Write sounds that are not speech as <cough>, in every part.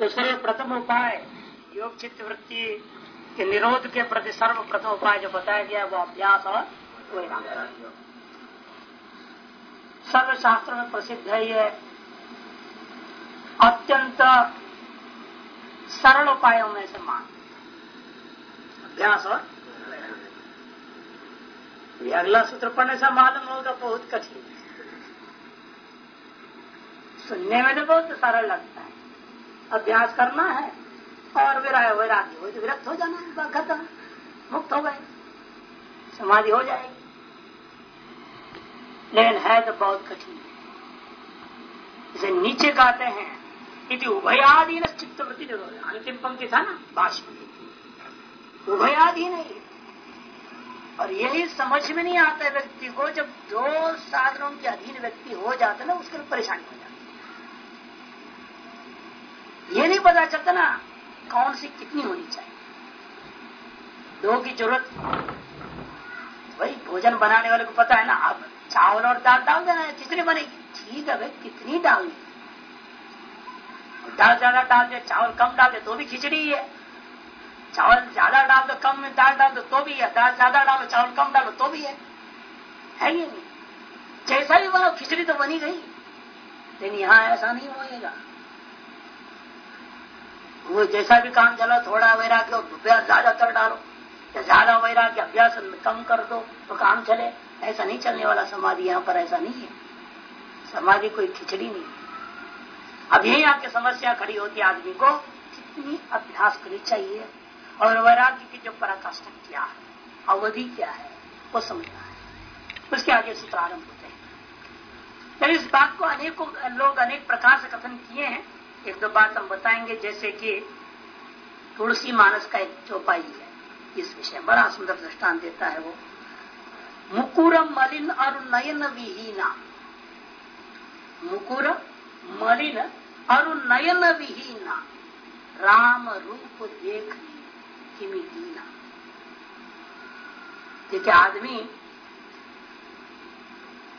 तो सर्वप्रथम उपाय, योग चित्त वृत्ति के निरोध के प्रति सर्वप्रथम उपाय जो बताया गया वो अभ्यास और वैराग्य सर्वशास्त्र में प्रसिद्ध है ये अत्यंत सरल उपायों में से मान। अभ्यास और ये अगला सूत्र पढ़ने से मालूम होगा, बहुत कठिन। सुनने में तो बहुत सरल लगता है। अभ्यास करना है और विराय वैराग्य हो तो विरक्त हो जाना है खत्म। मुक्त हो गए। समाधि हो जाएगी। लेकिन है तो बहुत कठिन। इसे नीचे कहते हैं। यदि उभयाधीन चित्तवृत्ति अंतिम पंक्ति था ना, बाष्प उभयाधीन है और यही समझ में नहीं आता व्यक्ति को, जब दो साधनों के अधीन व्यक्ति हो जाता ना, उसके लिए परेशानी हो जाती ये नहीं पता चलता ना कौन सी कितनी होनी चाहिए। दो की ज़रूरत। भाई भोजन बनाने वाले को पता है ना, अब चावल और दाल डाल देना है, कितनी बनेगी? ठीक है भाई, कितनी डालनी दाल ज़्यादा डाल दे, चावल कम डाल दे तो भी खिचड़ी है चावल ज़्यादा डाल दो, कम में दाल डाल दो तो भी है। दाल ज़्यादा डालो, चावल कम डालो तो भी है। है ये नहीं? जैसा भी बनो खिचड़ी तो बनी गई लेकिन यहाँ ऐसा नहीं होएगा। वो जैसा भी काम चला, थोड़ा वैराग्य, अभ्यास ज़्यादातर डालो। या ज़्यादा वैराग्य, अभ्यास कम कर दो तो काम चले। ऐसा नहीं चलने वाला समाधि यहाँ पर ऐसा नहीं है। समाधि कोई खिचड़ी नहीं। अब यही आपकी समस्या खड़ी होती है आदमी को, कितनी अभ्यास करनी चाहिए और वैराग्य की जो पराकाष्ठ क्या है, अवधि क्या है, वो समझना है। उसके आगे सूत्र आरंभ होते हैं। इस बात को अनेकों लोग अनेक प्रकार से कथन किए हैं। एक दो बात हम बताएँगे, जैसे कि तुलसी मानस का एक चौपाई है, इस विषय बड़ा सुंदर दृष्टान देता है वो। मुकुर मलिन और नयन विहीना। मुकुर मलिन और नयन विहीना। राम रूप देख किमी दीना। आदमी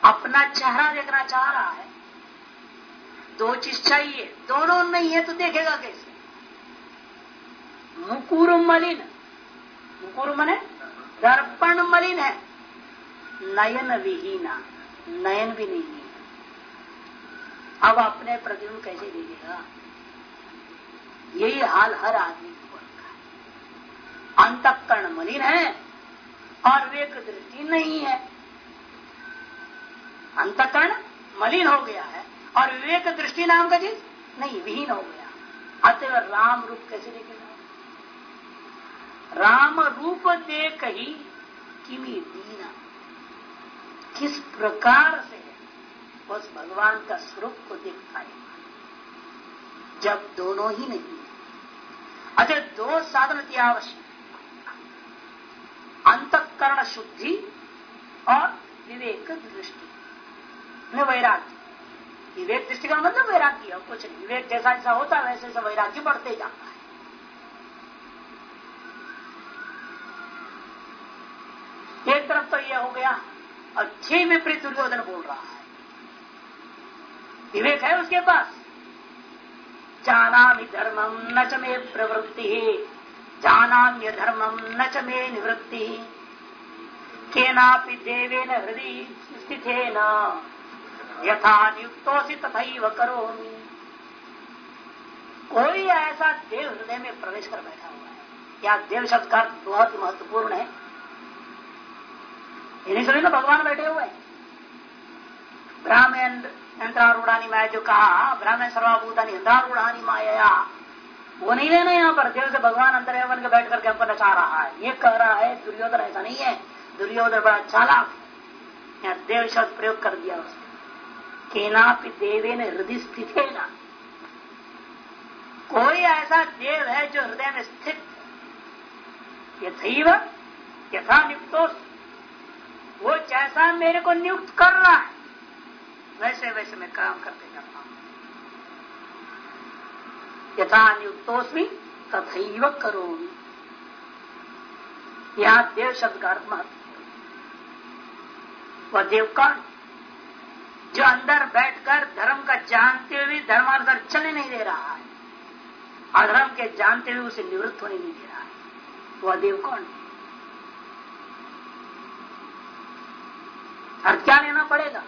अपना चेहरा देखना चाह रहा है दो चीज़ चाहिए। दोनों नहीं है तो देखेगा कैसे? मुकुर मलिन। मुकुर मने दर्पण मलिन है। नयन विहीना। नयन भी नहीं है। अब अपने प्रतिबिंब कैसे देखेगा? यही हाल हर आदमी को है। अंतकरण मलिन है और वेक दृष्टि नहीं है। अंतकरण मलिन हो गया है। और विवेक दृष्टि नाम का चीज़? नहीं, विहीन हो गया। अतः राम रूप कैसे देखेगा? राम रूप देख ही किमी दीना। किस प्रकार से उस भगवान का स्वरूप को देख पाएगा जब दोनों ही नहीं अच्छा दो साधन की आवश्यक। अंतकरण शुद्धि और विवेक दृष्टि। वैराग्य। विवेक दृष्टि का मतलब वैराग्य कुछ नहीं। विवेक जैसा जैसा होता है, वैसे वैसे वैराग्य बढ़ते जाता है। एक तरफ़ तो यह हो गया छह में प्रिय दुर्योधन बोल रहा है। विवेक है उसके पास। जाना धर्मम न च मे प्रवृत्ति, जानाम्य धर्मम न च मे निवृत्ति। केनापि देवेन हृदय स्थित न यथा नियुक्तोसी तथा करो कोई ऐसा देव हृदय में प्रवेश कर बैठा हुआ है, या देव शब्द का बहुत महत्वपूर्ण है। इन्हीं सभी तो भगवान बैठे हुए हैं। ब्राह्मण यंत्रारूढ़ानी माया जो कहा, ब्राह्मण सर्वाभूतानी यंत्रारूढ़ानी माया वो नहीं लेना यहाँ पर, देव से भगवान अंतर बन के बैठ करके हमको नचा रहा है। ये कह रहा है, दुर्योधन ऐसा नहीं है। दुर्योधन बड़ा चालाक देव शब्द प्रयोग कर दिया उसने। केनापि देवे ने हृदय स्थित कोई ऐसा देव है जो हृदय में स्थित यथैव यथा नियुक्तोष वो जैसा मेरे को नियुक्त कर रहा है, वैसे वैसे मैं काम करते जाता हूँ। यथा नियुक्तोस्मी, तथैव करो यहाँ देव शब्द का अर्थ महत्व वह देव कौन? जो अंदर बैठकर धर्म का जानते हुए धर्मांतर चलने नहीं दे रहा है, अधर्म के जानते हुए उसे निवृत्त होने नहीं दे रहा है। वह देव कौन और क्या लेना पड़ेगा?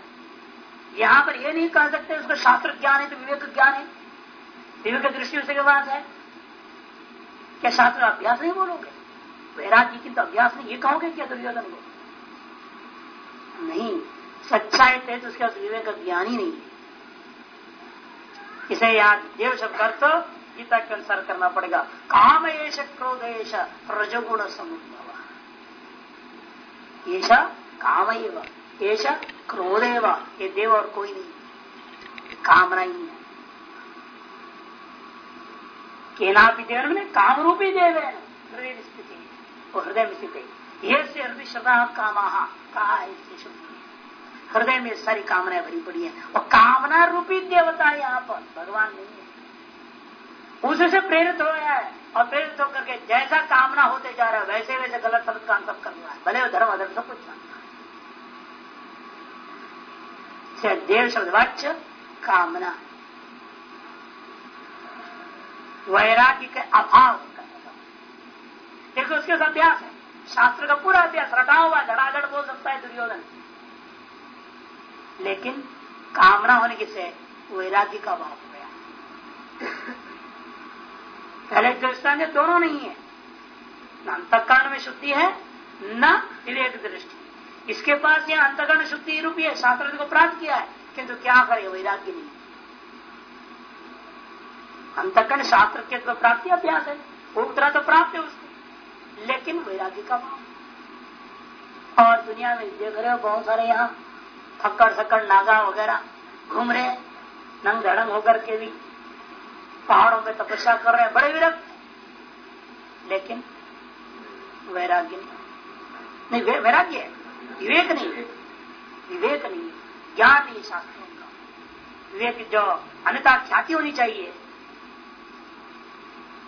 यहाँ पर यह नहीं कह सकते उसका शास्त्र ज्ञान है तो विवेक ज्ञान है। विवेक दृष्टि उसके पास है। क्या शास्त्र अभ्यास नहीं बोलोगे? वैराग्य की तो अभ्यास नहीं। ये कहोगे क्या दुर्योधन को? नहीं। सच्चाई थे तो उसके विवेक का ज्ञान ही नहीं है। इसे याद देव शब्द तो गीता के अनुसार करना पड़ेगा। काम एश क्रोधेश रजगुण समुद्भव। ऐसा काम ऐसा क्रोधेव, ये देव और कोई नहीं कामना ही है। केना भी देव ने काम रूपी देव है। हृदय स्थिति वो हृदय में स्थित है। ये से हृदय श्रद्धा कामा कहा इससे हृदय में सारी कामनाएँ भरी पड़ी है। और कामना रूपी देवता है यहाँ पर भगवान नहीं है। उससे प्रेरित हो गया है और प्रेरित होकर के जैसा कामना होते जा रहा है, वैसे वैसे गलत सलत काम सब कर रहा है। भले वो धर्म, अधर्म सब कुछ देव शब्द वाच्य कामना। वैराग्य के अभाव देखो, उसके अभ्यास है। शास्त्र का पूरा अभ्यास रटा हुआ धड़ाधड़ बोल सकता है दुर्योधन। लेकिन कामना होने के से वैराग्य का अभाव हो गया। पहले दृष्टान दोनों नहीं है। न अंतकरण में शुद्धि है, न विवेक दृष्टि। इसके पास यह अंतकरण शुद्धि रूपी है शास्त्र को प्राप्त किया है, किंतु क्या करे, वैराग्य नहीं। अंतकरण शास्त्र के तो प्राप्ति अभ्यास है तरह तो प्राप्त है उसको, लेकिन वैराग्य का भाव। और दुनिया में देख रहे हो, बहुत सारे यहाँ फक्कड़ सक्कड़ नागा वगैरह घूम रहे नंग धड़ंग होकर के भी पहाड़ों में तपस्या कर रहे हैं। बड़े विरक्त लेकिन वैराग्य नहीं। नहीं वैराग्य है। विवेक नहीं विवेक नहीं ज्ञान नहीं शास्त्रों का। विवेक जो अन्यता ख्याति होनी चाहिए।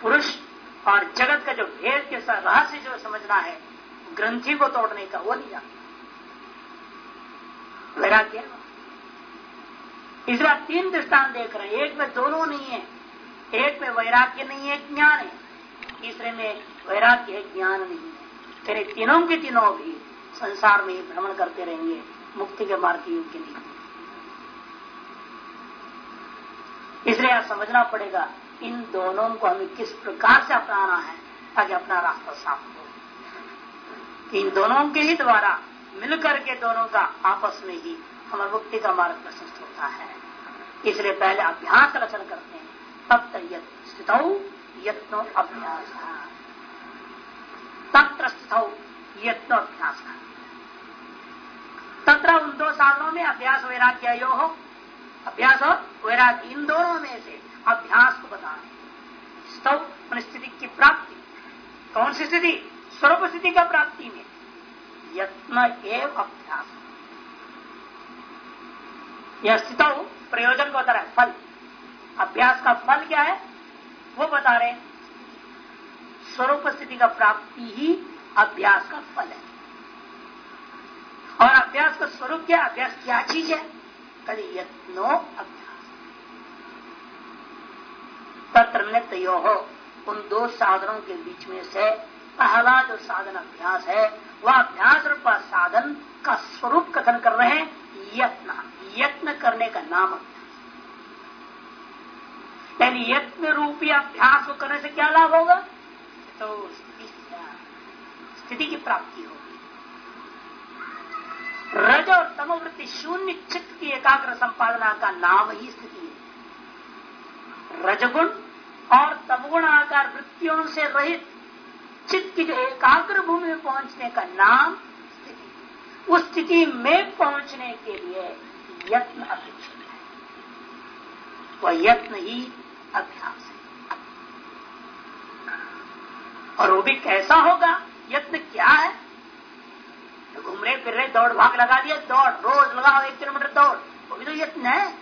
पुरुष और जगत का जो भेद के रहस्य जो समझना है, ग्रंथि को तोड़ने का, वो नहीं जानता वैराग्य इसलिए तीन दृष्टान देख रहे हैं। एक में दोनों नहीं है, एक में वैराग्य नहीं है, ज्ञान है। तीसरे में वैराग्य है, ज्ञान नहीं है। तेरे तीनों के तीनों भी संसार में ही भ्रमण करते रहेंगे, मुक्ति के मार्ग के लिए इसलिए आप समझना पड़ेगा, इन दोनों को हमें किस प्रकार से अपनाना है, ताकि अपना रास्ता साफ़ हो। इन दोनों के ही द्वारा मिलकर के दोनों का आपस में ही हमारे मुक्ति का मार्ग प्रशस्त होता है। इसलिए पहले अभ्यास रचन करते हैं, तब तक स्थित यत्नो अभ्यास। तत्र स्थित यत्नो अभ्यास। तत्र उन दो साधनों में अभ्यास वैराग्य यो हो अभ्यास हो वैराग्य, इन दोनों में से अभ्यास को बताने स्तव स्थिति की प्राप्ति। कौन सी स्थिति? स्वरूप स्थिति का प्राप्ति में। यत्न एवं अभ्यास। यह स्थित प्रयोजन को बता रहा है, फल। अभ्यास का फल क्या है? वो बता रहे स्वरूप स्थिति का प्राप्ति ही अभ्यास का फल है। और अभ्यास का स्वरूप क्या अभ्यास क्या चीज़ है? कभी यत्नो अभ्यास। तत्र नित्य हो। उन दो साधनों के बीच में से पहला जो साधन अभ्यास है, वह अभ्यास रूप साधन का स्वरूप कथन कर रहे हैं, यत्न। यत्न करने का नाम अभ्यास। यानी यत्न रूपी अभ्यास को करने से क्या लाभ होगा? तो स्थिति की प्राप्ति होगी। रज और तमोवृत्ति शून्य चित्त की एकाग्र संपादना का नाम ही स्थिति है। रजगुण और तमगुण आकार वृत्तियों से रहित चित्त की जो एकाग्र भूमि में पहुँचने का नाम स्थिति। उस स्थिति में पहुँचने के लिए यत्न अपेक्षित है। वह यत्न ही अभ्यास है। और वो भी कैसा होगा? यत्न क्या है? तो घूम रहे फिर रहे दौड़ भाग लगा दिया, दौड़, रोज लगाओ एक किलोमीटर दौड़। वो भी तो यत्न है।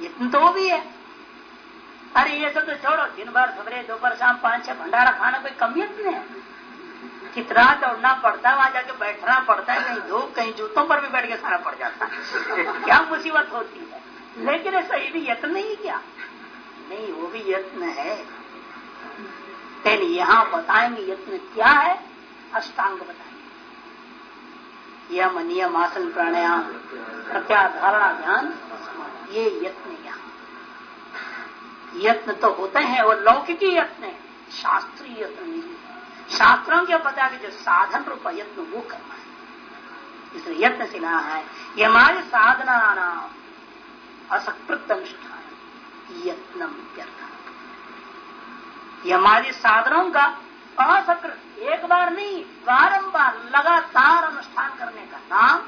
यत्न तो वो भी है। अरे ये सब तो छोड़ो, दिन भर सवेरे दोपहर, शाम, पाँच, छह, भंडारा खाना कोई कमियत नहीं है। कितना दौड़ना पड़ता है, वहाँ जाके बैठना पड़ता है, कहीं धूप, कहीं जूतों पर भी बैठ के खाना पड़ जाता है। <laughs> क्या मुसीबत होती है? लेकिन ऐसा ये भी यत्न नहीं क्या? नहीं, वो भी यत्न है। लेकिन यहाँ बताएँगे यत्न क्या है, अष्टांग बताएँगे। यम नियम आसन प्राणायाम, प्रत्याधारणा ध्यान, ये यत्न यहाँ। यत्न तो होते हैं वो लौकिकी यत्न है, शास्त्रीय यत्न नहीं शास्त्रों के पता कि जो साधन रूप यत्न वो करना है। इसलिए यत्न से ना है, ये हमारे साधना नाम असकृत अनुष्ठान यत्नम ये हमारे साधनों का असकृत, एक बार नहीं, बारंबार लगातार अनुष्ठान करने का नाम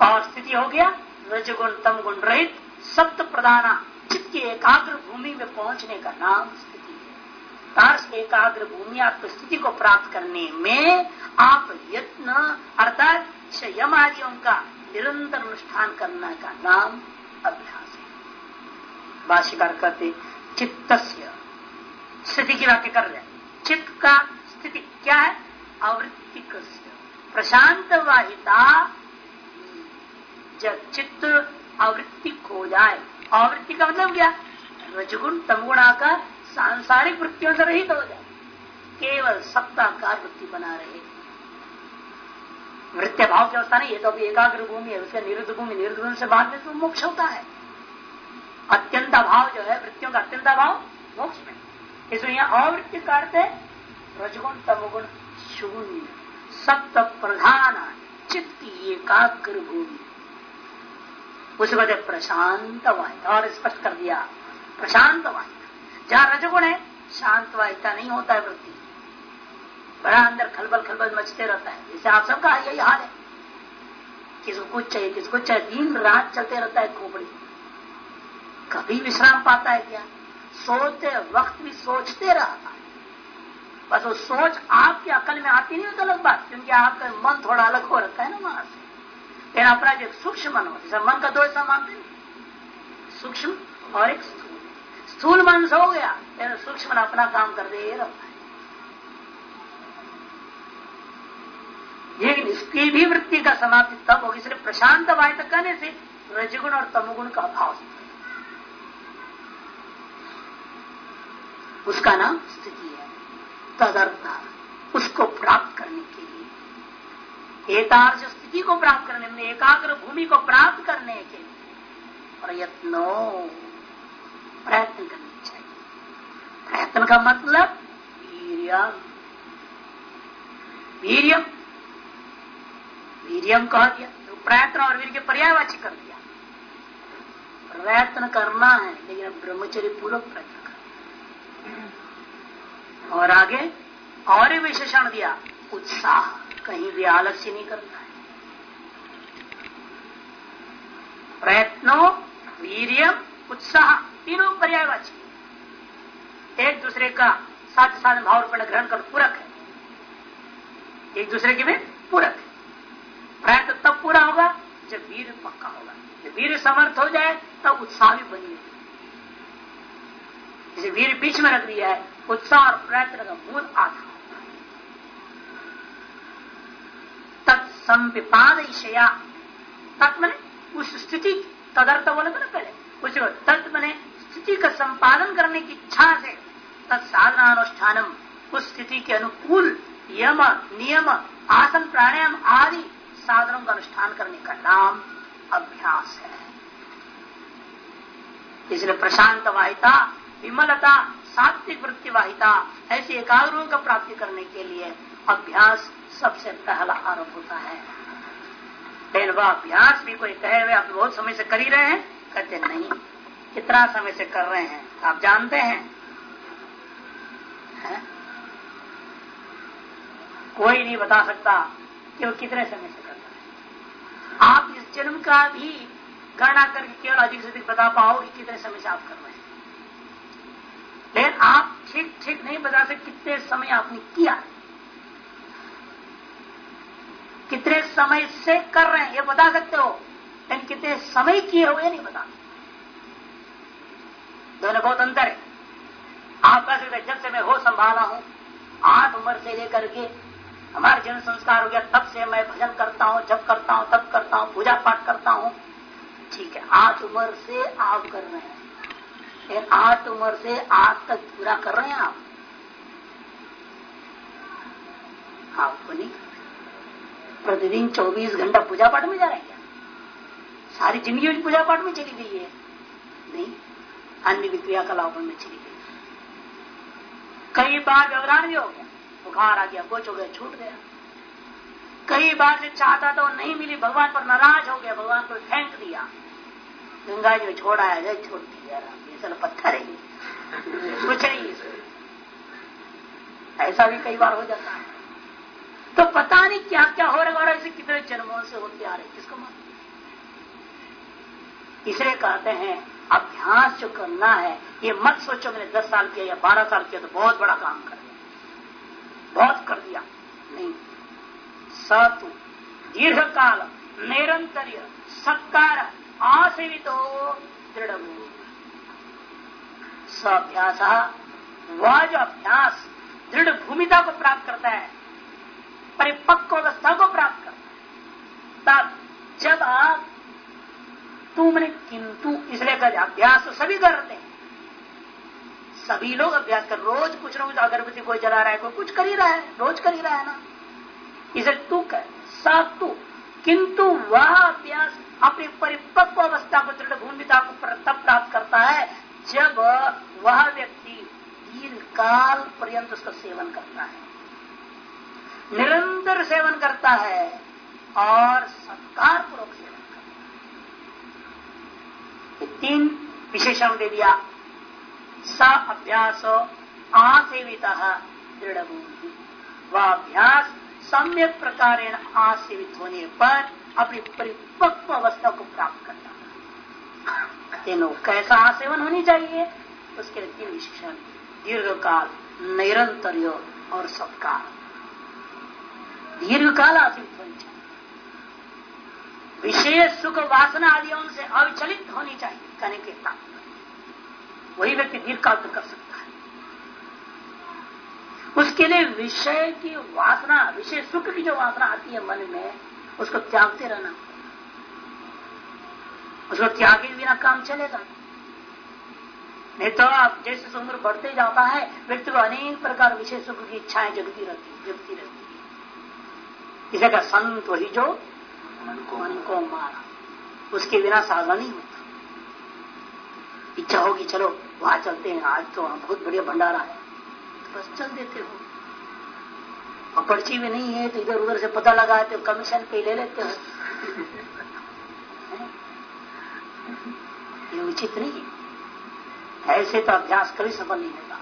और स्थिति हो गया? रजगुण तम गुण रहित सप्त प्रधाना चित्त की एकाग्र भूमि में पहुँचने का नाम स्थिति है। एकाग्र भूमि आपको स्थिति को प्राप्त करने में आप यत्न, अर्थात यम आदियों का निरंतर अनुष्ठान करने का नाम अभ्यास है। भाष्यकार कहते चित्त स्थिति की वाक्य कर रहे चित्त का स्थिति क्या है? आवृत्ति प्रशांत वाहिता चित्त आवृत्ति खो जाए। आवृत्ति का मतलब क्या? रजगुण, तमगुण आकर सांसारिक वृत्तियों से रहित हो जाए। केवल सत्ताकार वृत्ति बना रहे। वृत्य भाव की अवस्था नहीं, ये तो अभी एकाग्र भूमि है, उसके निरुद्ध भूमि निरुद्ध भूमि से बाद में तो मोक्ष होता है। अत्यंत भाव जो है, वृत्तियों का अत्यंत भाव मोक्ष में। इसलिए यहाँ अवृत्ति करते रजगुण, तमगुण शून्य। सप्त प्रधान चित्त एकाग्र भूमि। उस वजह प्रशांत वाहिता और स्पष्ट कर दिया। प्रशांत वाहिता जहाँ रजगुण है शांत वाहिता नहीं होता है वृत्ति। बड़ा अंदर खलबल खलबल मचते रहता है। जैसे आप सबका यही हाल है। किसको कुछ चाहिए, किसको चाहिए। दिन रात चलते रहता है खोपड़ी। कभी विश्राम पाता है क्या? सोते वक्त भी सोचते रहता है। बस वो सोच आपकी अकल में आती नहीं होता अलग बात। क्योंकि आपका मन थोड़ा अलग हो रखा है ना वहाँ से। लेकिन अपना जो सूक्ष्म मन हो। जैसे मन का दो ऐसा मानते नहीं सूक्ष्म और एक स्थूल। स्थूल मन हो गया लेकिन सूक्ष्म मन अपना काम कर दे है लेकिन इसकी भी वृत्ति का समाप्ति तब होगी, इसलिए प्रशांत वायु कहने से रजगुण और तमगुण का अभाव उसका नाम स्थिति है, तदर्थ, उसको प्राप्त करने के लिए। एतार्ज स्थिति को प्राप्त करने में एकाग्र भूमि को प्राप्त करने के प्रयत्नो, प्रयत्न करनी चाहिए। प्रयत्न का मतलब वीरियम। वीरियम। कह दिया तो प्रयत्न और वीर के पर्यायवाची कर दिया। प्रयत्न करना है, लेकिन ब्रह्मचर्य पूर्वक प्रयत्न करना और आगे और विशेषण दिया, उत्साह। कहीं भी आलस्य नहीं करना है। प्रयत्नो, वीरियम, उत्साह, तीनों पर्यायवाची। एक दूसरे का साथ साथ भाव ग्रहण कर पूरक है। एक दूसरे के में पूरक है। प्रयत्न तब पूरा होगा जब वीर पक्का होगा। जब वीर समर्थ हो जाए, तब उत्साह भी बनी वीर बीच में रख दिया है, उत्साह और प्रयत्न का मूल आधार। तत्संपाद ईशया उस स्थिति तदर्थ बोले थे ना पहले। उसी तत् मैंने स्थिति का संपादन करने की इच्छा से तत्साधनानुष्ठानम, उस स्थिति के अनुकूल यम, नियम, आसन, प्राणायाम आदि साधनों का अनुष्ठान करने का नाम अभ्यास है। इसलिए प्रशांत वाहिता विमलता, सात्विक वृत्ति वाहिता ऐसी एकाग्रों का प्राप्ति करने के लिए अभ्यास सबसे पहला आरोप होता है। अभ्यास भी कोई कहे हुए, आप बहुत समय से कर ही रहे हैं? कहते नहीं। कितना समय से कर रहे हैं? आप जानते हैं? है? कोई नहीं बता सकता कि वो कितने समय से आप इस जन्म का भी गणना करके केवल अधिक से अधिक बता पाओ कि कितने समय से आप कर रहे हैं। लेकिन आप ठीक ठीक नहीं बता सकते कितने समय आपने किया कितने समय से कर रहे हैं, ये बता सकते हो? लेकिन कितने समय किए हो ये नहीं बता दोनों बहुत अंतर है। आप कह सकते जब से मैं हो संभाला हूँ, आठ उम्र से लेकर के हमारे जन्म संस्कार हो गया, तब से मैं भजन करता हूँ जब करता हूँ तब करता हूँ पूजा पाठ करता हूँ। ठीक है, आठ उम्र से आप कर रहे हैं। आठ उम्र से आज तक पूरा कर रहे हैं आप? आपको नहीं प्रतिदिन 24 घंटा पूजा पाठ में जा रहे हैं। सारी ज़िंदगी पूजा पाठ में चली गई है। नहीं, अन्य क्रियाकलापों में चली गई। कई बार व्यवधान भी हो गया। बुखार आ गया कुछ हो गया, छूट गया। कई बार से चाहता तो नहीं मिली, भगवान पर नाराज़ हो गया, भगवान को फेंक दिया। गंगा जी छोड़ा है छोड़ दिया। पत्थर है। कुछ नहीं ऐसा भी कई बार हो जाता है। तो पता नहीं क्या क्या हो रहा है कितने जन्मों से होते आ रहे किसको मान इसलिए कहते हैं, अभ्यास जो करना है, ये मत सोचो मैंने दस साल किया या बारह साल किया तो बहुत बड़ा काम कर दिया। बहुत कर दिया। नहीं। सतु दीर्घ काल निरंतर सत्कार, आसेवित हो, दृढ़ स्वाभ्यास वह जो अभ्यास, दृढ़ भूमिता को प्राप्त करता है। परिपक्व अवस्था को प्राप्त करता तब जब आप तुमने किंतु इसलिए कर, अभ्यास तो सभी करते हैं। सभी लोग अभ्यास कर, रोज कुछ ना कुछ अगरबत्ती कोई जला रहा है, कोई कुछ कर ही रहा है, रोज कर ही रहा है ना। इसे तू कर सात तू। किंतु वह अभ्यास अपनी परिपक्व अवस्था को दृढ़ भूमिता को तब प्राप्त करता है, जब वह व्यक्ति दीर्घ काल पर्यंत उसका सेवन करता है। निरंतर सेवन करता है और सत्कार पूर्वक सेवन करता है। तीन विशेषण दे दिया। स अभ्यास आसेवित दृढ़ वह अभ्यास सम्यक प्रकार आसेवित होने पर अपनी परिपक्व अवस्था को प्राप्त करता तीनों कैसा आसेवन होनी चाहिए? उसके लिए तीन विशेषण। दीर्घ काल निरंतर और सत्कार। दीर्घ काल आसीत विशेष सुख वासना आदियों से अविचलित होनी चाहिए, कहने के तात्पर्य वही व्यक्ति दीर्घ काल तो कर सकता है। उसके लिए विषय की वासना, विषय सुख की जो वासना आती है मन में, उसको त्यागते रहना। उसको त्यागे बिना काम चलेगा। नहीं तो आप जैसे सुंदर बढ़ते जाता है, व्यक्ति को अनेक प्रकार विषय सुख की इच्छाएँ जगती रहती जगती रहती। इसे का संत वही जो मन को मन को मारा। उसके बिना साधना नहीं होता। इच्छा होगी चलो वहाँ चलते हैं। आज तो वहाँ बहुत बढ़िया भंडारा है। तो बस चल देते हो। और पर्ची भी नहीं है तो इधर उधर से पता लगा तो कमीशन पे ले लेते हो। <laughs> ये उचित नहीं है। ऐसे तो अभ्यास कभी सफल नहीं होगा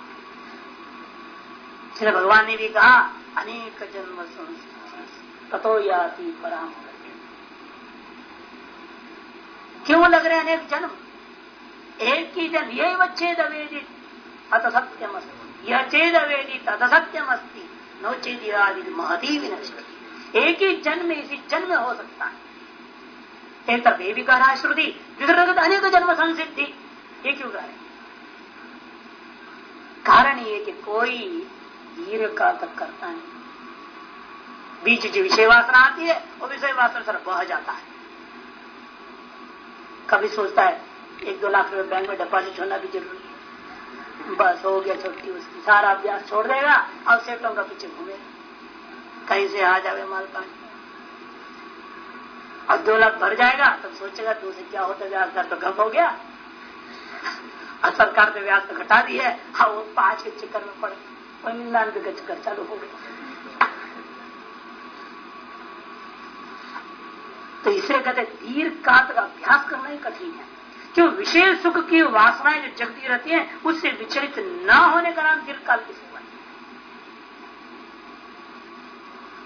इसलिए भगवान ने भी कहा अनेक जन्म तथो याति पराम क्यों लग रहे अनेक जन्म? एक ही जन्म यही वच्छेद अवेदित अत सत्यम यह चेद अवेदित अत सत्यम अस्ती नो चेद महती विनश्य एक ही जन्म इसी जन्म हो सकता है। एक तरफ़ ये भी कह रहा है श्रुति अनेक जन्म संसिद्धि। ये क्यों कह रहे कारण ये कि कोई दीर्घ काल तक करता नहीं। बीच जो विषय वासना आती है वो विषय वासना सर बह जाता है। कभी सोचता है, एक दो लाख रुपए बैंक में डिपॉजिट होना भी ज़रूरी है। बस हो गया छुट्टी, उसकी सारा अभ्यास छोड़ देगा और सेठों का पीछे घूमे। कहीं से आ जावे माल पानी। अब दो लाख भर जाएगा, तब सोचेगा तो उसे क्या होता ब्याज दर तो कम हो गया। और सरकार ने ब्याज तो घटा दी है हाँ वो पाँच के चक्कर में पड़े। निन्यानवे का चक्कर चालू हो गया। तो इसे कहते दीर्घ काल अभ्यास करना ही कठिन है। क्यों विशेष सुख की वासनाएँ जो जगती रहती हैं, उससे विचलित न होने का नाम दीर्घ काल की सेवन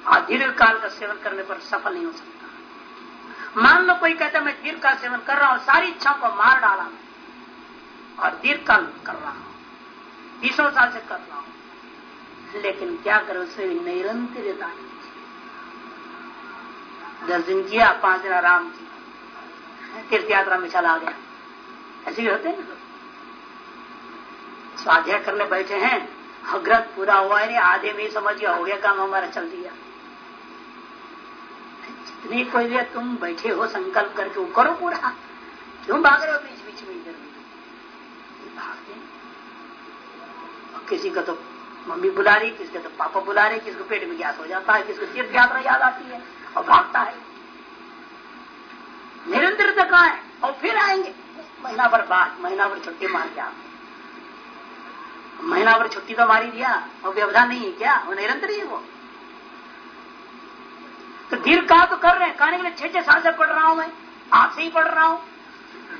और दीर्घ काल का सेवन करने पर सफल नहीं हो सकता। मान लो कोई कहता मैं दीर्घ काल सेवन कर रहा हूँ, सारी इच्छाओं को मार डाला मैं और दीर्घ काल कर रहा हूँ बीसों साल से कर रहा हूँ। लेकिन क्या करो उसमें निरंतरता नहीं दस दिन किया, पाँच दिन आराम किया। तीर्थ यात्रा में चला गया। ऐसे भी होते हैं स्वाध्याय करने बैठे हैं ग्रंथ पूरा हुआ है नहीं आधे में समझ गया, हो गया काम हमारा, चल दिया। जितनी कोई भी तुम बैठे हो, संकल्प करके वो करो पूरा। क्यों भाग रहे हो बीच बीच में इधर भागते किसी का तो मम्मी बुला रही, किसी का तो पापा बुला रहे किसको पेट में गैस हो जाता है किसको तीर्थ यात्रा याद आती है। और भागता है। निरंतर कहा है? और फिर आएँगे। महीना भर बाद, महीना भर छुट्टी मार के आप महीना भर छुट्टी तो मारी दिया। और व्यवधान नहीं है क्या? वो निरंतर ही है वो। तो दीर्घ कहा तो कर रहे हैं। कहने के लिए छह छह साल से पढ़ रहा हूँ मैं। आपसे ही पढ़ रहा हूँ।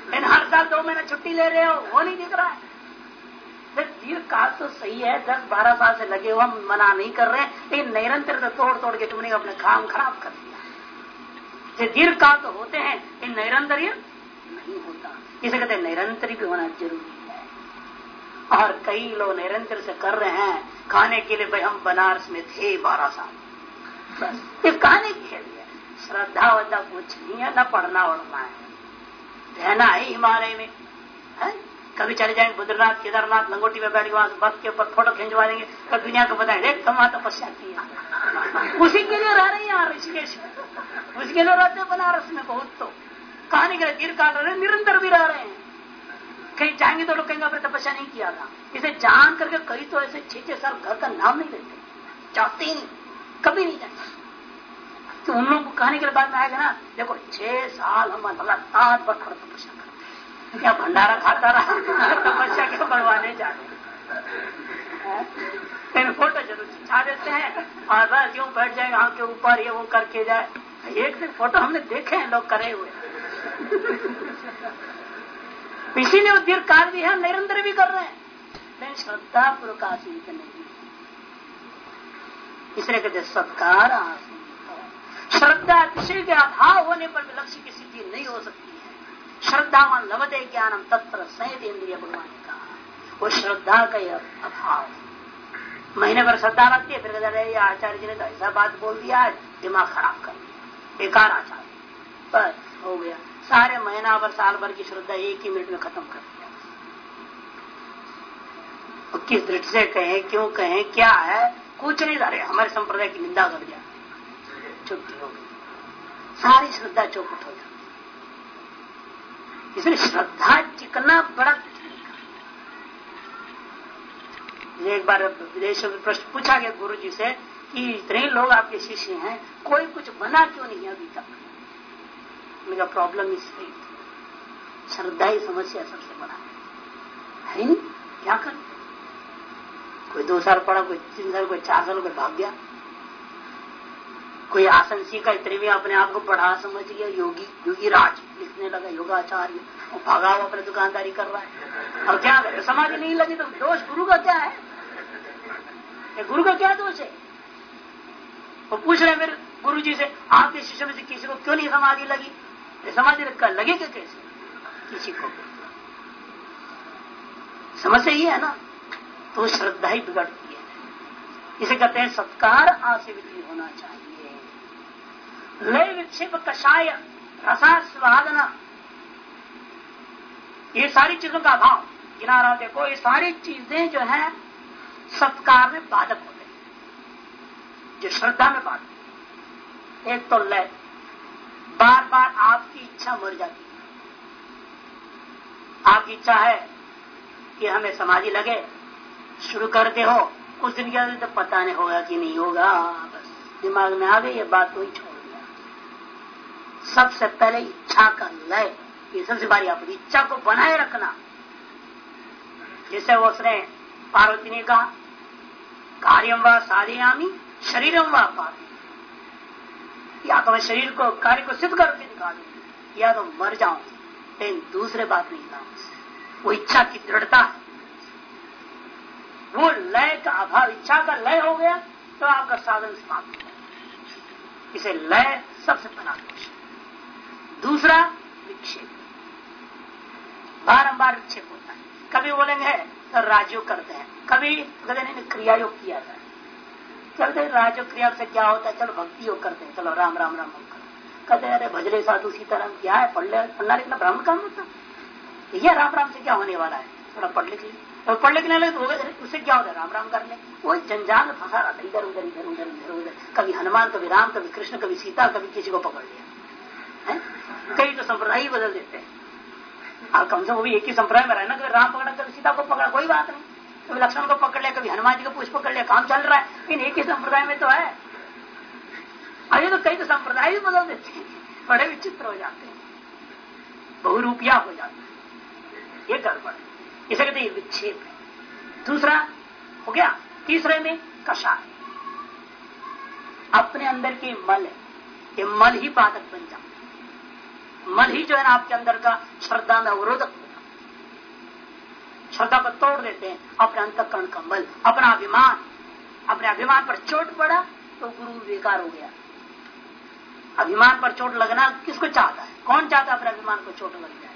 लेकिन हर साल दो महीना छुट्टी ले रहे हो। वो नहीं दिख रहा है। दीर्घ काल तो सही है, दस बारह साल से लगे हुए हम मना नहीं कर रहे लेकिन निरंतर तो तोड़ तोड़ के तुमने अपने काम खराब कर दिया। दीर्घ काल तो होते हैं इन निरंतर नहीं होता। इसे कहते निरंतर भी होना ज़रूरी है। और कई लोग निरंतर से कर रहे हैं, खाने के लिए भाई हम बनारस में थे बारह साल। बस, ये कहने के लिए। श्रद्धा वद्धा कुछ नहीं है, न पढ़ना उड़ना है रहना है हिमालय में। है? कभी चले जाएँगे बद्रनाथ, केदारनाथ, लंगोटी में बैठ के वहाँ बस के ऊपर फ़ोटो खिंचवा देंगे कभी दुनिया को बताएँ देख, तुम वहाँ तपस्या की उसी के लिए रह रहे हैं यहाँ ऋषिकेश उसी के लिए रहते बनारस में बहुत तो। कहानी के दीर्घ काल रहे निरंतर भी रह रहे हैं। कहीं जाएँगे तो लोग कहेंगे, आपने तपस्या नहीं किया था। इसे जान करके कई तो ऐसे छह छह साल घर का नाम नहीं लेते। चाहते ही नहीं, कभी नहीं जाते। तो उन लोगों को कहने के बाद में आएगा ना, देखो, छह साल हम लगातार पर खड़ तपस्या करते क्या भंडारा खाता रहा? तपस्या क्यों बढ़वाने जा रहे फिर फ़ोटो ज़रूर छिछा देते हैं। और बस यूँ बैठ जाएँगे हम के ऊपर ये वो करके जाए। एक दिन फ़ोटो हमने देखे हैं, लोग करे हुए। इसीलिए वो दीर्घ काल भी है निरंतर भी कर रहे हैं। लेकिन श्रद्धा पूर्वक नहीं इसलिए कहते सत्कार श्रद्धा विषय के अभाव होने पर भी लक्ष्य की सिद्धि नहीं हो सकती। है श्रद्धावान लभते ज्ञानम तत्पर संयत इंद्रिय भगवान का। वो श्रद्धा का अभाव। महीने भर श्रद्धा रखती है, फिर कहते रहे आचार्य जी ने तो ऐसा बात बोल दिया, दिमाग खराब कर दिया। बेकार आचार्य। बस, हो गया। सारे महीना भर, साल भर की श्रद्धा एक ही मिनट में खत्म कर दिया। तो किस दृष्टि से कहें, क्यों कहें, क्या है? कुछ नहीं रहे हमारे संप्रदाय की निंदा कर दिया। छुट्टी हो गई। सारी श्रद्धा चौपट हो इसलिए श्रद्धा टिकना बड़ा एक बार विदेश में प्रश्न पूछा गया गुरु जी से कि इतने लोग आपके शिष्य हैं, कोई कुछ बना क्यों नहीं अभी तक? मेरा प्रॉब्लम इस श्रद्धा ही समस्या सबसे बड़ा है नहीं? क्या कर? कोई दो साल पढ़ा, कोई तीन साल, कोई चार साल, कोई भाग गया। कोई आसन सीखा, इतने भी अपने आप को पढ़ा समझ गया योगी योगी राज, लिखने लगा, योगाचार्य, वो भागा हुआ अपने दुकानदारी कर रहा है। और क्या करे? समाधि नहीं लगी तो दोष गुरु का क्या है? गुरु का क्या दोष है? वो पूछ रहे मेरे गुरु जी से, आपके शिष्य में से किसी को क्यों नहीं समाधि लगी? समाधि रखा, लगेगा कैसे? किसी को समस्या ये है ना तो श्रद्धा ही बिगड़ती है। इसे कहते हैं सत्कार आशीर्वित होना चाहिए। लय विक्षेप कषाय रसास्वादना। ये सारी चीज़ों का अभाव गिना रहा देखो, ये सारी चीज़ें जो है, सत्कार में बाधक होते हैं। जो श्रद्धा में बाधक एक तो लय बार बार आपकी इच्छा मर जाती है। आपकी इच्छा है कि हमें समाधि लगे, शुरू करते हो कुछ दिन के तो पता नहीं होगा कि नहीं होगा, बस दिमाग में आ गई, ये बात तो छोड़ सबसे पहले इच्छा का लय, ये सबसे बारी आप इच्छा को बनाए रखना। जैसे उसने पार्वती ने कहा कार्यम व साधियामी शरीरम व पार्वती या तो मैं शरीर को, कार्य को सिद्ध करके दिखा दू या तो मर जाऊँ, लेकिन दूसरे बात नहीं था वो इच्छा की दृढ़ता है। वो लय का अभाव, इच्छा का लय हो गया तो आपका साधन समाप्त हो इसे लय सबसे बना दोष दूसरा विक्षेप। बारंबार विक्षेप होता है। कभी बोलेंगे तो राजयोग करते हैं कभी कहते नहीं क्रिया योग किया जाए। चलते राजयोग क्रिया से क्या होता है? चलो भक्ति योग करते हैं चलो, राम राम राम कहते अरे भजरे साधु सीताराम क्या है, पढ़ ले। पढ़ना लिखना ब्राह्मण काम होता ये राम राम से क्या होने वाला है? थोड़ा पढ़ लिख लिया और पढ़ लिखने लगे तो उससे क्या होता है? राम राम कर ले। वो जंजाल फंसा रहा था इधर, उधर इधर उधर इधर उधर। कभी हनुमान, कभी राम, कभी कृष्ण, कभी सीता, कभी किसी को पकड़ लिया। है, कई तो संप्रदाय ही बदल देते हैं। आप कम से वो भी एक ही संप्रदाय में रहना, कभी राम पकड़ा कभी सीता को पकड़ा, कोई बात नहीं। कभी लक्ष्मण को पकड़ लिया, कभी हनुमान जी को पुष्प पकड़ लिया, काम चल रहा है, लेकिन एक ही संप्रदाय में तो है। अभी तो कई तो संप्रदाय भी बदल देते हैं, बड़े विचित्र हो जाते हैं, बहुरूपिया हो जाता है। ये गड़बड़ इसे कहते हैं विक्षेप है। दूसरा, हो गया, तीसरे में कषाय। अपने अंदर के मल है, ये मल ही बाधक बन जाता मल ही जो है ना आपके अंदर का श्रद्धा में अवरोधक श्रद्धा को तोड़ देते हैं अपने अंतकरण का मल अपना अभिमान। अपने अभिमान पर चोट पड़ा तो गुरु बेकार हो गया। अभिमान पर चोट लगना किसको चाहता है? कौन चाहता है अपने अभिमान को चोट लग जाए?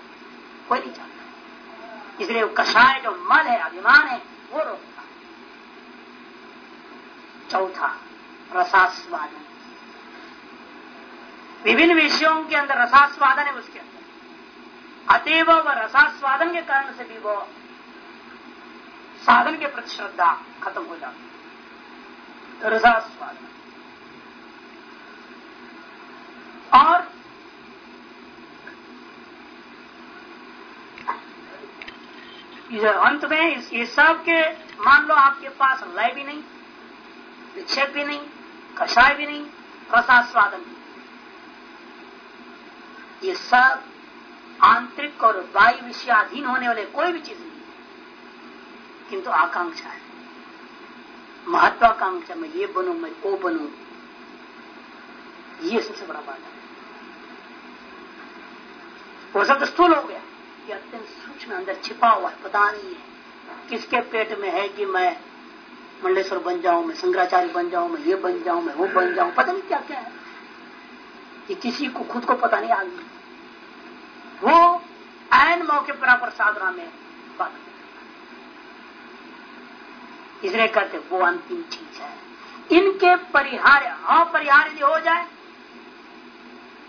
कोई नहीं चाहता। इसलिए कषाय जो मल है, अभिमान है, वो रोकता चौथा, रसास्वादन। विभिन्न विषयों के अंदर रसास्वादन है उसके अंदर। अतएव व रसास्वादन के कारण से भी वो साधन के प्रति श्रद्धा खत्म हो जाती है। रसास्वादन। और अंत में ये सब के, मान लो आपके पास लय भी नहीं विक्षेप भी नहीं, कषाय भी नहीं, रसास्वादन भी ये सब आंतरिक और वायु विषयाधीन होने वाले कोई भी चीज़ नहीं। किंतु आकांक्षा है। महत्वाकांक्षा में ये बनू, मैं वो बनू, ये सबसे बड़ा बात है। वो सब तो स्थूल हो गया। ये अत्यंत सूक्ष्म अंदर छिपा हुआ है, पता नहीं है किसके पेट में है कि मैं मंडलेश्वर बन जाऊँ, मैं शंकराचार्य बन जाऊँ, मैं ये बन जाऊँ, मैं वो बन जाऊँ, पता नहीं क्या क्या है। ये किसी को खुद को पता नहीं आगे। वो एन मौके पर साधना में बात इसलिए कहते वो अंतिम चीज़ है। इनके परिहार अपरिहार यदि हो जाए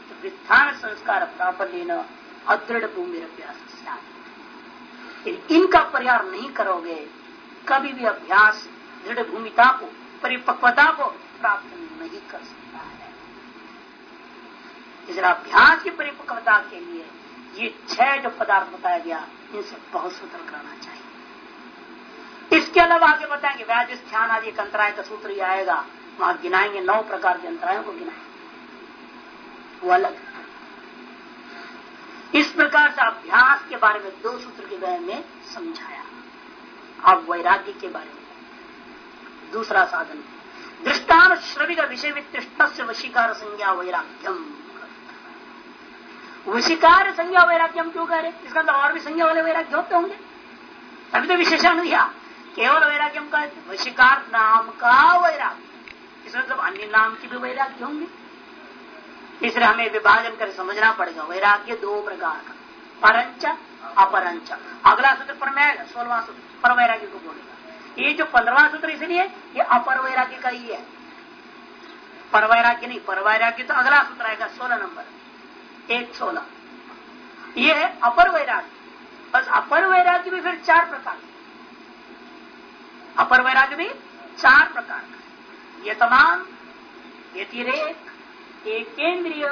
तो वित्थान संस्कार प्राप्त लेना अदृढ़ भूमि अभ्यास इनका परिहार नहीं करोगे, कभी भी अभ्यास दृढ़ भूमिता को, परिपक्वता को प्राप्त नहीं कर सकता। इसलिए अभ्यास की परिपक्वता के लिए ये छह जो पदार्थ बताया गया, इनसे बहुत सूत्र करना चाहिए। इसके अलावा आगे बताएँगे व्याज ध्यान आदि एक अंतराय का सूत्र ही आएगा, वहाँ गिनाएँगे, नौ प्रकार के अंतरायों को गिनाएँगे। वो अलग इस प्रकार से अभ्यास के बारे में, दो सूत्र के बारे में समझाया। अब वैराग्य के बारे में। दूसरा साधन दृष्टान श्रविक विषय से वशीकार संज्ञा वैराग्यम। वशिकार संज्ञा वैराग्य हम क्यों कह रहे? इसका अंदर और भी संज्ञा वाले वैराग्य होते होंगे। अभी तो विशेषण दिया केवल वैराग्यम का वशिकार नाम का वैराग्य। इसका मतलब अन्य नाम की भी वैराग्य होंगे। इसलिए हमें विभाजन कर समझना पड़ेगा। वैराग्य दो प्रकार का। परंच, अपरंच। अगला सूत्र पर मैं सोलवा सूत्र, पर वैराग्य को बोलेगा। ये जो पंद्रवा सूत्र इसलिए, ये अपर वैराग्य का ही है। पर वैराग्य नहीं, पर वैराग्य तो अगला सूत्र आएगा, सोलह नंबर। एक सोलह। ये है अपर वैराग्य। बस अपर वैराग्य भी फिर चार प्रकार। अपर वैराग्य भी चार प्रकार। ये तमाम व्यतिरेक एकेंद्रिय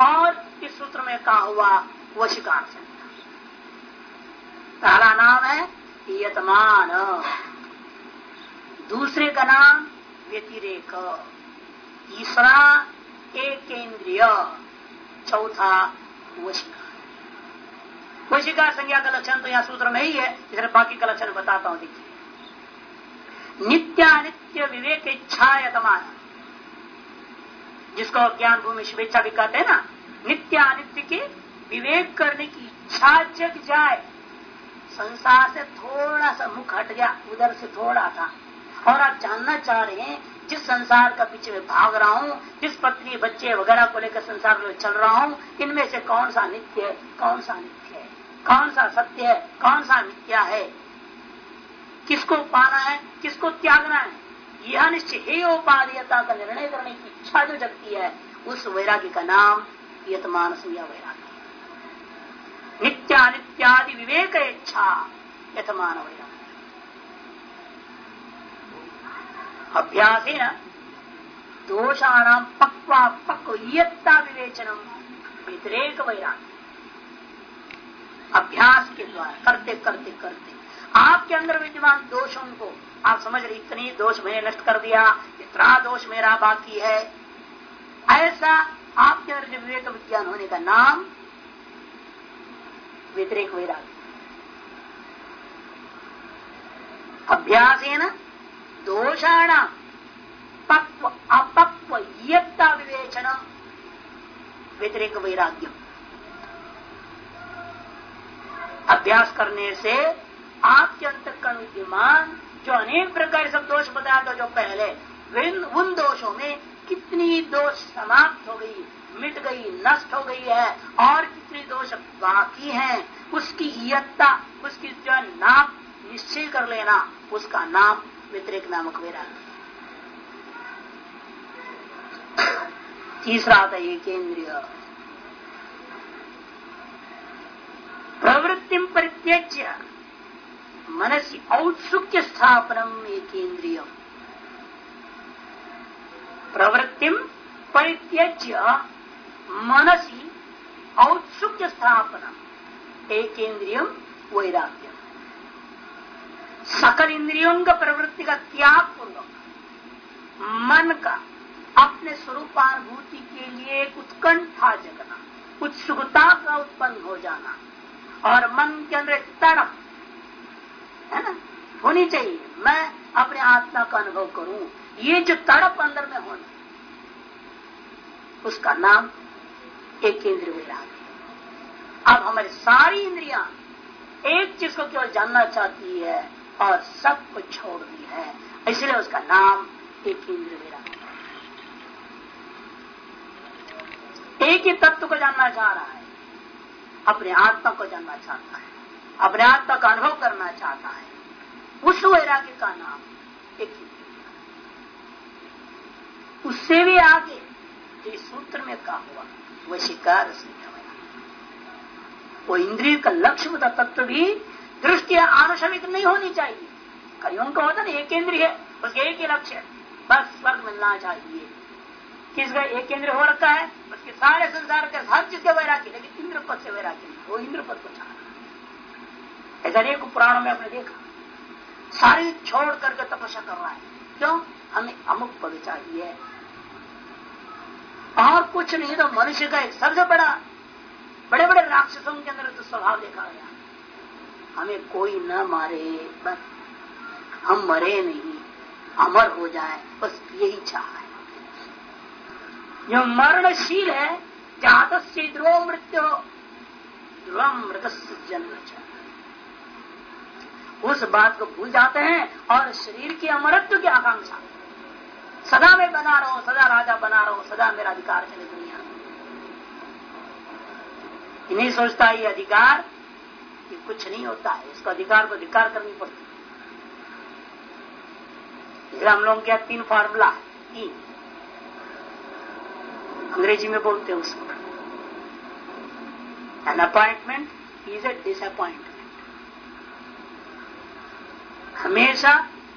और इस सूत्र में कहा हुआ वशिकार संज्ञा पहला नाम है यतमान। दूसरे का नाम व्यतिरेक। तीसरा एकेंद्रिय चौथा वशिका वशिका संज्ञा का लक्षण तो यहाँ सूत्र में ही है इसलिए बाकी का लक्षण बताता हूँ, देखिए। नित्यानित्य विवेक इच्छा यतमान जिसको ज्ञान भूमि शुभेच्छा भी कहते हैं ना नित्य अनित्य की विवेक करने की इच्छा जग जाए। संसार से थोड़ा सा मुख हट गया, उधर से थोड़ा था। और आप जानना चाह रहे हैं जिस संसार का पीछे में भाग रहा हूँ, जिस पत्नी, बच्चे वगैरह को लेकर संसार में चल रहा हूँ, इनमें से कौन सा नित्य है कौन सा नित्य है? कौन सा सत्य है कौन सा मिथ्या है? किसको पाना है, किसको त्यागना है? यह निश्चय ही उपाधेयता का निर्णय करने की इच्छा जो जगती है, उस वैराग्य का नाम यतमान संज्ञा वैराग्य। नित्यानित्यादि विवेक इच्छा यतमान वैराग्य। अभ्यास न दोषाणाम पक्वा पक्वता विवेचनम व्यतिरेक वैराग्य के द्वारा, करते करते करते। आपके अंदर विद्यमान दोषों को आप समझ रहे, इतनी दोष मैंने नष्ट कर दिया, इतना दोष मेरा बाकी है। ऐसा आपके अंदर विवेक विज्ञान होने का नाम व्यतिरेक वैराग्य। अभ्यास है ना दोषाण पक्व अपक्व यत्ता विवेचन। व्यतिरेक वैराग्य अभ्यास करने से आपके अंतकरण विद्यमान, जो अनेक प्रकार सब दोष बताया जो पहले उन दोषों में कितनी दोष समाप्त हो गई, मिट गई, नष्ट हो गई है, और कितनी दोष बाकी हैं, उसकी इयत्ता, उसकी जो नाम निश्चय कर लेना, उसका नाम व्यतिरिक नामक वेरा तीसरा आता केंद्रीय। प्रवृत्ति परित्यज्य, मनसी औत्सुक्य स्थापनम एक इंद्रिय प्रवृत्ति परित्यज्य, मनसी औत्सुक्य स्थापना एक इंद्रिय वैराग्य सकल इंद्रियों का प्रवृत्ति का त्याग पूर्वक मन का अपने स्वरूपानुभूति के लिए एक उत्कंठा जगना। उत्सुकता का उत्पन्न हो जाना। और मन के अंदर तड़प, है ना? होनी चाहिए। मैं अपने आत्मा का अनुभव करूँ। ये जो तड़प अंदर में होना, उसका नाम एक इंद्रिय विराग अब हमारी सारी इंद्रियाँ एक चीज़ को केवल जानना चाहती है और सब कुछ छोड़ दी है। इसलिए उसका नाम एक विराग एक ही तत्व को जानना चाह रहा है। अपने आत्मा को जानना चाहता है। अपने आत्मा का अनुभव करना चाहता है। उस वैराग्य का नाम एक उससे भी आगे जो इस सूत्र में कहा हुआ, वह शिकार वो इंद्रिय का लक्ष्य तत्व भी दृष्टि आनुषमिक नहीं होनी चाहिए। कईयों का होता ना, एक इंद्रिय है उसके एक ही लक्ष्य है। बस स्वर्ग मिलना चाहिए। किसका एक केंद्र हो रखा है? उसके सारे संसार के हर चीज़ के वैराग्य, लेकिन इंद्र पद से वैराग्य वो इंद्र पद को चाह ऐसा अनेक पुराणों में आपने देखा। सारी छोड़ करके तपस्या कर रहा है। क्यों? हमें अमुक पद चाहिए। और कुछ नहीं तो मनुष्य का एक सबसे बड़ा बड़े बड़े राक्षसों के अंदर तो स्वभाव देखा गया। हमें कोई न मारे, बस हम मरे नहीं, अमर हो जाए, बस यही चाह है। जो मरणशील है जात से ध्रुव मृत्यु ध्रुव मृत जन्म उस बात को भूल जाते हैं और शरीर की अमरत्व की आकांक्षा। सदा मैं बना रहा हूँ सदा राजा बना रहा हूँ सदा मेरा अधिकार चले दुनिया नहीं सोचता ये अधिकार कि कुछ नहीं होता है इसको अधिकार को अधिकार करनी पड़ती। है हम लोग क्या तीन फार्मूला तीन। अंग्रेज़ी में बोलते हैं उसको। An appointment is a disappointment हमेशा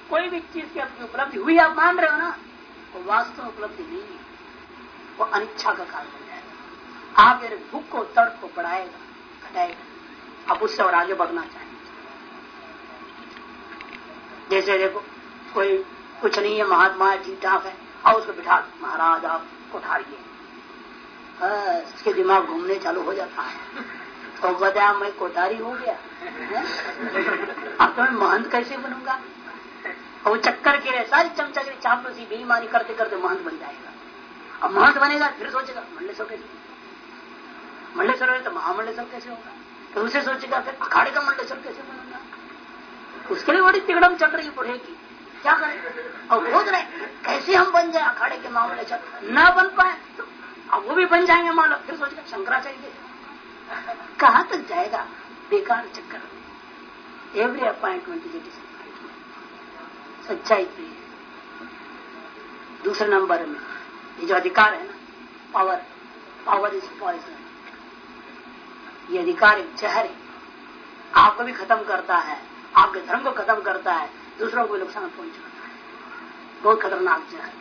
कोई भी चीज़ की अपनी उपलब्धि हुई आप मान रहे हो ना, वो वास्तव उपलब्धि नहीं है। वो अनिच्छा का कारण बन जाएगा। आप मेरे भूख को तर्क को बढ़ाएगा, घटाएगा। आप उससे और आगे बढ़ना चाहेंगे। जैसे देखो, कोई कुछ नहीं है, महात्मा है ठीक ठाक है और उसको बिठा महाराज, आप कोठारिए। उसके दिमाग घूमने चालू हो जाता है। तो बताया मैं कोठारी हो गया। अब तो मैं महंत कैसे बनूँगा? और वो चक्कर के लिए सारी चमचागिरी चापलूसी बेईमानी करते करते महंत बन जाएगा। अब महंत बनेगा, फिर सोचेगा, मंडलेश्वर कैसे? मंडलेश्वर तो महामंडलेश्वर कैसे होगा? तो उसे सोचेगा फिर अखाड़े का मंडलेश्वर कैसे बनूँगा? उसके लिए बड़ी तिगड़म चल रही पड़ेगी क्या करें? और खोज रहे, कैसे हम बन जाए अखाड़े के महामंडलेश्वर न बन पाए तो अब वो भी बन जाएँगे, मान लो। फिर सोचेगा शंकराचार्य कहा तक जाएगा बेकार चक्कर? एवरी अपॉइंटमेंट इज़ इट सच्चाई की दूसरे नंबर में, ये जो अधिकार है ना पावर पावर इज़ पॉइजन ये अधिकार एक जहर है आपको भी खत्म करता है, आपके धर्म को खत्म करता है, दूसरों को भी नुकसान पहुंचाता है। बहुत खतरनाक जहर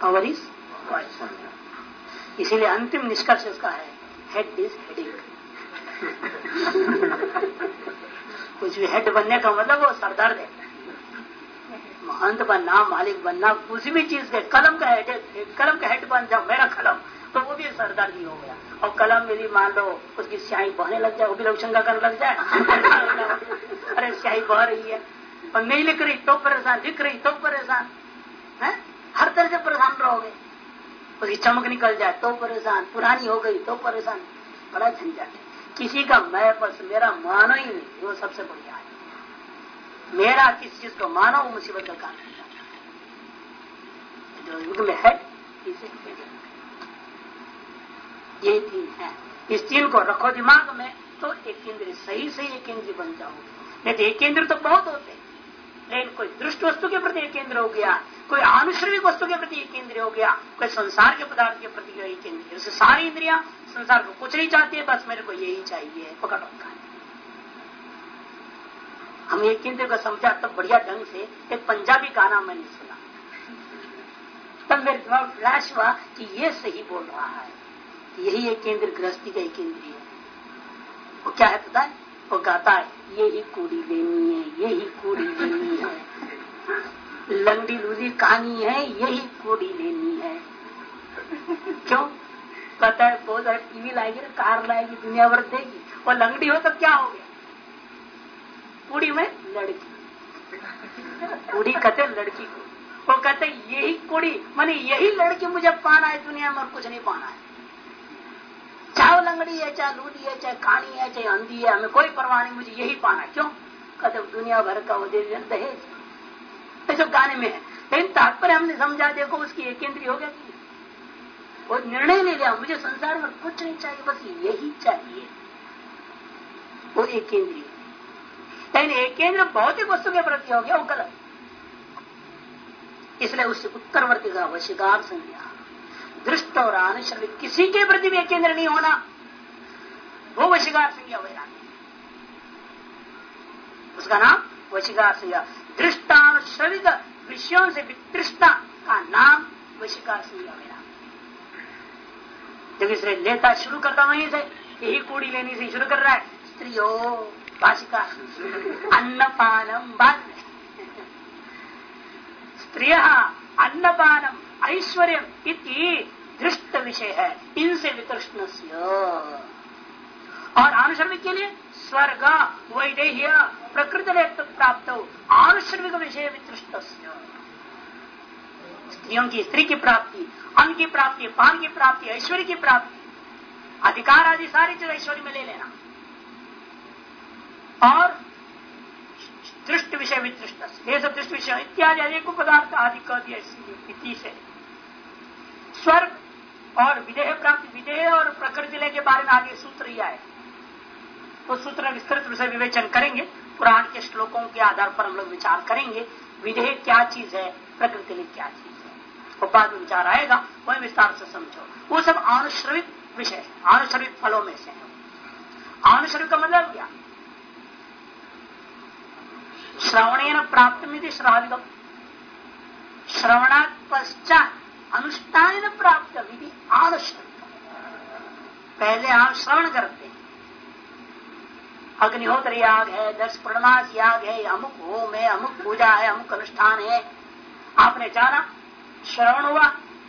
पावर इज़ इसीलिए अंतिम निष्कर्ष इसका है हेड इज़ हेडिंग कुछ भी हेड बनने का मतलब वो सरदर्द है। महंत बनना, मालिक बनना, कुछ भी चीज़ के, कलम का हेड कलम का हेड बन जाओ, मेरा कलम। तो वो भी सरदर्द ही हो गया। और कलम यदि मान लो उसकी स्याही बहने लग जाए वो भी लोग शंका करने लग जाए। <laughs> अरे स्याही बह रही है। और नहीं लिख रही तो परेशान लिख रही तो परेशान। है? हर तरह से परेशान रहोगे। उसकी चमक निकल जाए तो परेशान पुरानी हो गई तो परेशान। बड़ा झंझट किसी का मैं बस मेरा मानो ही नहीं वो सबसे बढ़िया है। मेरा किसी चीज़ को मानो वो मुसीबत का काम जो युग में है इसे ये तीन है। इस तीन को रखो दिमाग में तो एक केंद्र सही से एक केंद्र बन जाओगे। नहीं तो एक केंद्र तो बहुत होते लेकिन कोई दृष्ट वस्तु के प्रति एक केंद्र हो गया, कोई आनुश्रविक वस्तु के प्रति एक केंद्र हो गया, कोई संसार के पदार्थ के प्रति एक केंद्र। जैसे सारी इंद्रिया संसार को कुछ नहीं चाहती है, बस मेरे को यही चाहिए, पकड़ रखा है। हम एक केंद्र को समझा तब बढ़िया ढंग से, एक पंजाबी गाना मैंने सुना। तब मेरे दिमाग फ्लैश हुआ कि ये सही बोल रहा है। यही एक केंद्र गृहस्थी का एक केंद्र है। वो क्या है पता? है वो गाता है, यही कूड़ी लेनी है, यही कूड़ी लेनी है। लंगड़ी लूली कहानी है, यही कूड़ी लेनी है। क्यों? कहता है, बहुत सारे टीवी लाएगी ना, कार लाएगी, दुनिया भर देगी। और लंगड़ी हो तो क्या हो गया? कुड़ी में लड़की। कुड़ी कहते लड़की को। वो कहते यही कुड़ी, माने यही लड़की मुझे पाना है दुनिया में और कुछ नहीं पाना है। चाहे लंगड़ी है, चाहे लूडी है, चाहे कानी है, चाहे अंधी है, हमें कोई परवाह नहीं, मुझे यही पाना क्यों? कहते दुनिया भर का वो दे दहेज। ऐसे गाने में है। लेकिन तात्पर्य हमने समझा, देखो उसकी एक केंद्रीय हो गया वो निर्णय ले लिया, मुझे संसार में कुछ नहीं चाहिए, बस यही चाहिए। वो एक केंद्रीय। लेकिन एक केंद्र भौतिक वस्तु के प्रति हो गया, वो गलत। इसलिए उससे उत्तरवर्ती का वशिकार संज्ञा। दृष्ट और अनुश्रवित किसी के प्रति भी केंद्र नहीं होना। वो वशिकार संज्ञा वैराग्य। उसका नाम वशिकार संज्ञा दृष्टानुश्रवित विषयों से वितृष्टा का नाम वशिकार संज्ञा वैराग्य। जब इसलिए लेता शुरू करता वहीं से, यही कूड़ी लेने से शुरू कर रहा है। स्त्रियो भाषिका अन्नपानम बाद स्त्रिय, अन्नपानम। ऐश्वर्य दृष्ट विषय है इनसे विकृष्ण और आनुषर्विक के लिए स्वर्ग, वैदेह्य प्रकृति प्राप्त आनुषर्विक विषय वितृष्ट स्त्रियों की स्त्री की प्राप्ति, अन्न की प्राप्ति, पान की प्राप्ति, ऐश्वर्य की प्राप्ति, अधिकार आदि सारी चीज़ ऐश्वर्य में ले लेना। और दृष्ट विषय वितृष्ट ये सब दृष्ट विषय इत्यादि अनेकों पदार्थ आदि कह दिया से। स्वर्ग और विदेह प्राप्ति, विदेह और प्रकृति लय के बारे में आगे सूत्र ही। आए तो सूत्र विस्तृत रूप से विवेचन करेंगे, पुराण के श्लोकों के आधार पर हम लोग विचार करेंगे, विदेह क्या चीज़ है, प्रकृति में क्या चीज़ है। वो बाद में विचार आएगा, वही विस्तार से समझो। वो सब अनुश्रवित विषय है, अनुश्रवित फलों में से है। अनुश्रवित का मतलब क्या? श्रवणेन प्राप्त मिति श्राविकम पश्चात अनुष्ठान प्राप्त विधि अनुश्रवित पहले हम श्रवण करते अग्निहोत्र याग है, दस पूर्णमास याग है, अमुक होम है, अमुक पूजा है, अमुक अनुष्ठान है। आपने जाना, श्रवण हुआ,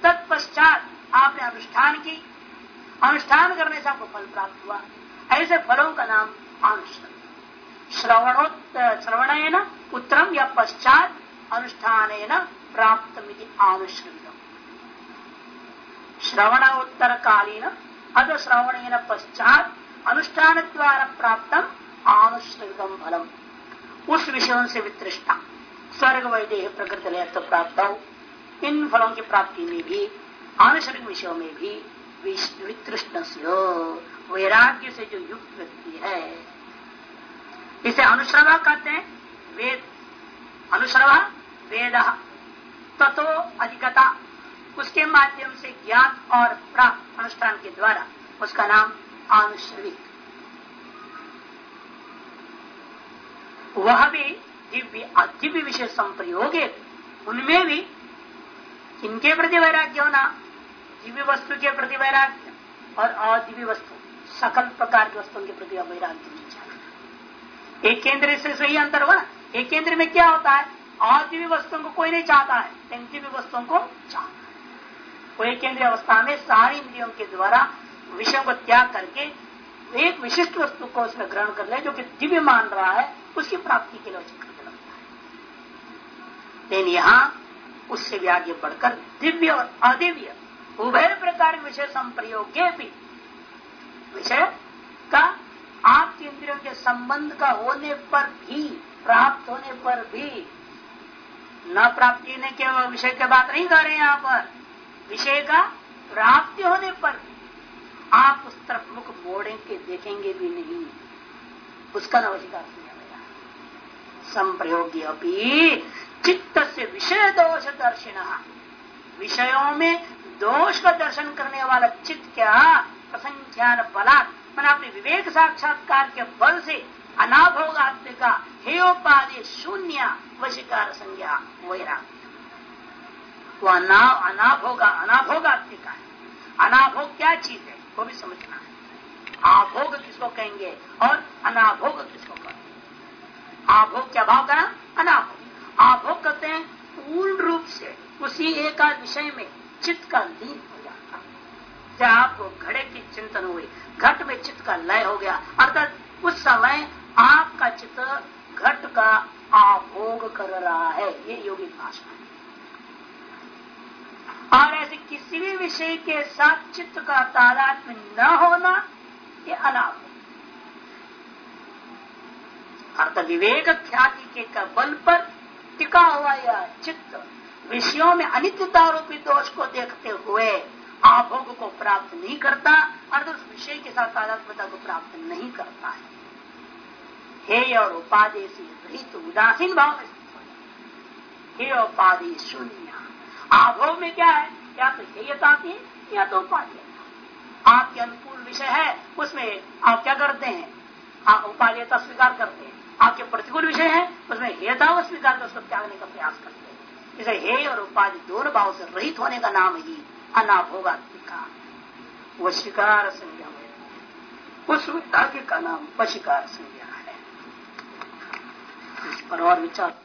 तत्पश्चात आपने अनुष्ठान की। अनुष्ठान करने से आपको फल प्राप्त हुआ। ऐसे फलों का नाम अनुष्ठान। श्रवणोत्त श्रवण उत्तरम या पश्चात अनुष्ठान प्राप्त आनुश्रित श्रवण उत्तर कालीन अद श्रवण पश्चात अनुष्ठान द्वारा प्राप्त आनुश्रित फलम। उस विषयों से वितृष्टा। स्वर्ग वैदेह प्रकृति लय तो प्राप्त। हो इन फलों की प्राप्ति में भी आनुषरिक विषयों में भी वितृष्ण वैराग्य से जो युक्त व्यक्ति है। इसे अनुश्रवा कहते हैं। वेद। अनुश्रवा वेद। तत्व अधिकता उसके माध्यम से ज्ञान और प्राप्त अनुष्ठान के द्वारा उसका नाम अनुश्रविक वह भी दिव्य, अदिव्य विषय संप्रयोग, उनमें भी किनके प्रति वैराग्य होना, दिव्य वस्तु के प्रति वैराग्य और अदिव्य वस्तु, सकल प्रकार की वस्तुओं के प्रति वैराग्य नहीं चाहता एक केंद्र से सही अंतर हुआ, एक केंद्र में क्या होता है? भी वस्तुओं को कोई नहीं चाहता है दिव्य वस्तुओं को चाहता है कोई केंद्रीय अवस्था में सारी इंद्रियों के द्वारा विषयों को त्याग करके एक विशिष्ट वस्तु को उसमें ग्रहण कर ले, जो कि दिव्य मान रहा है, उसकी प्राप्ति के लिए करने लगता है। लेकिन यहाँ उससे भी आगे बढ़कर दिव्य और अदिव्य, उभय प्रकार विषय संप्रयोग के भी विषय का आपके इंद्रियों के संबंध का होने पर भी, प्राप्त होने पर भी, न प्राप्ति ने के विषय की बात नहीं कर रहे यहाँ पर। विषय का प्राप्ति होने पर आप उस तरफ़ मुख मोड़े के देखेंगे भी नहीं। उसका नवशिकार किया गया। संप्रयोगी चित्त से विषय दोष दर्शन विषयों में दोष का दर्शन करने वाला चित्त क्या? प्रसंख्यान बलात्। मैंने अपने विवेक साक्षात्कार के बल से अनाभोगात्म हे हेयोपाधि शून्य वशिकार संज्ञा, वैराग्य। वो अना, अनाभोगा अनाभोगात्म का है। अनाभोग क्या चीज़ है, वो भी समझना है। आभोग किसको कहेंगे और अनाभोग किसको कहेंगे? आभोग क्या भाव करना अनाभोग। आभोग कहते हैं, पूर्ण रूप से, उसी एक विषय में चित्त का लीन हो जाता जब आपको घड़े की चिंतन हुई घट में चित्त का लय हो गया, अर्थात उस समय आपका चित्त घट का आभोग कर रहा है, ये योगी भाषा है। किसी भी विषय के साथ चित्त का तादात्म न होना ये अनाभ अर्थात विवेक ख्याति के बल पर टिका हुआ यह चित्त विषयों में अनित्यता रूपी दोष को देखते हुए आभोग को प्राप्त नहीं करता अर्थ उस विषय के साथ तादात्मता को प्राप्त नहीं करता है। हे और उपाधि से उदासीन भाव में हे उपाधि शून्य। आभोग में क्या है? या तो हेयता है या तो उपाधि आपके अनुकूल विषय है, उसमें आप क्या करते हैं? आप उपाधेयता स्वीकार करते हैं। आपके प्रतिकूल विषय है, उसमें हेयता स्वीकार कर उसको त्यागने का प्रयास करते हैं। इसे हे और उपाधि दोनों भाव से रहित होने का नाम ही अनाभोगात्मिका। वशिकार संज्ञा में उस का नाम वशिकार संज्ञा है। इस पर और विचार